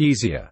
easier.